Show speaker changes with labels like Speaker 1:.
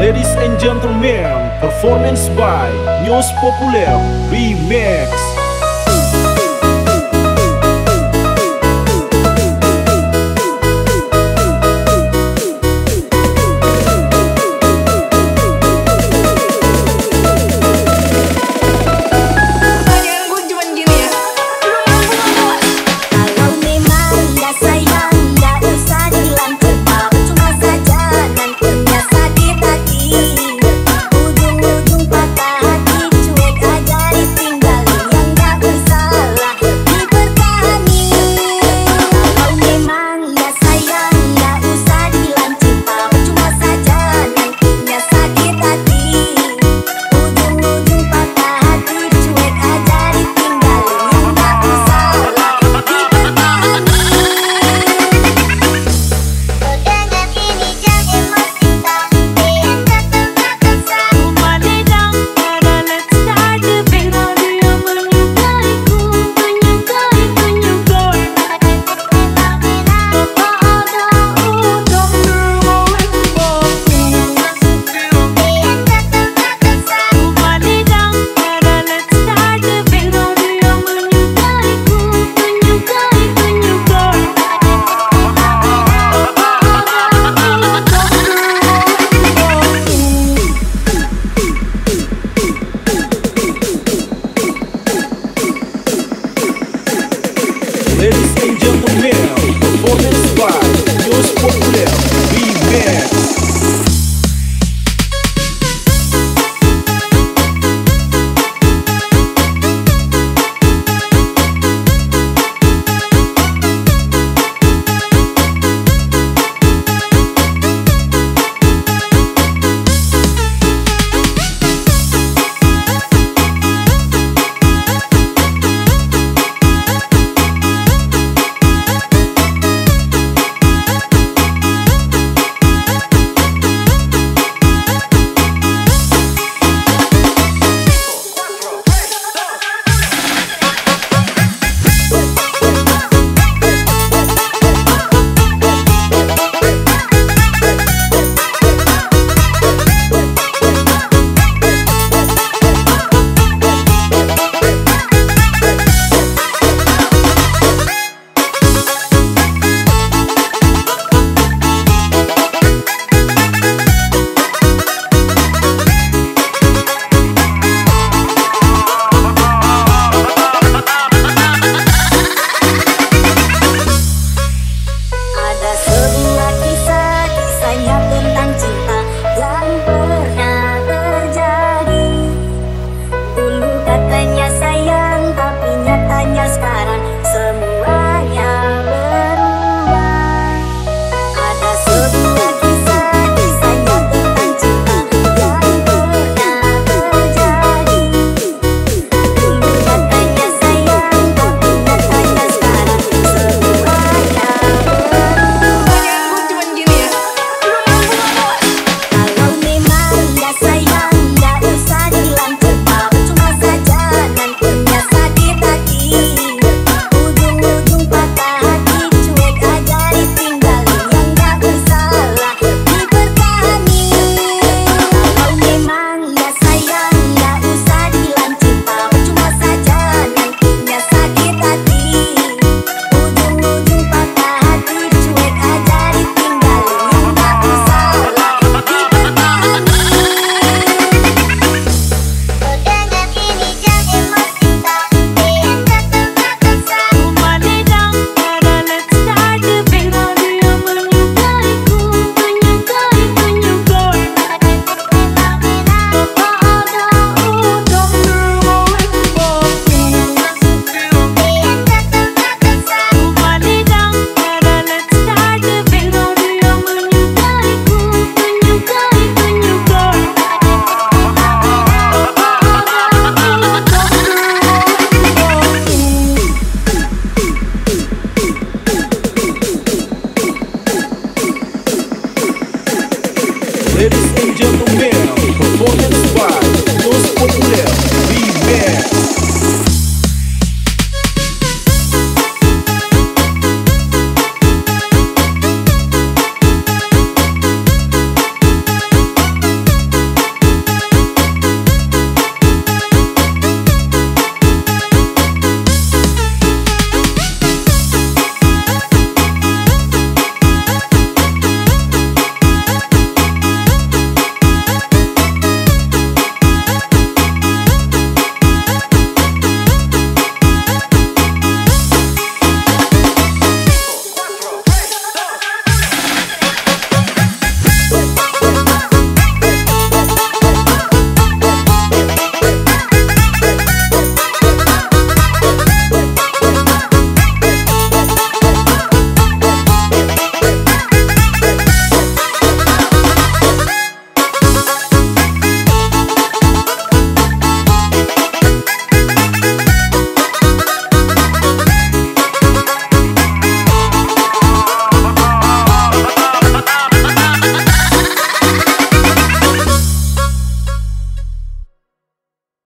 Speaker 1: Ladies and gentlemen, performance by News Popular Remix. Ele pediam no pênalti, por.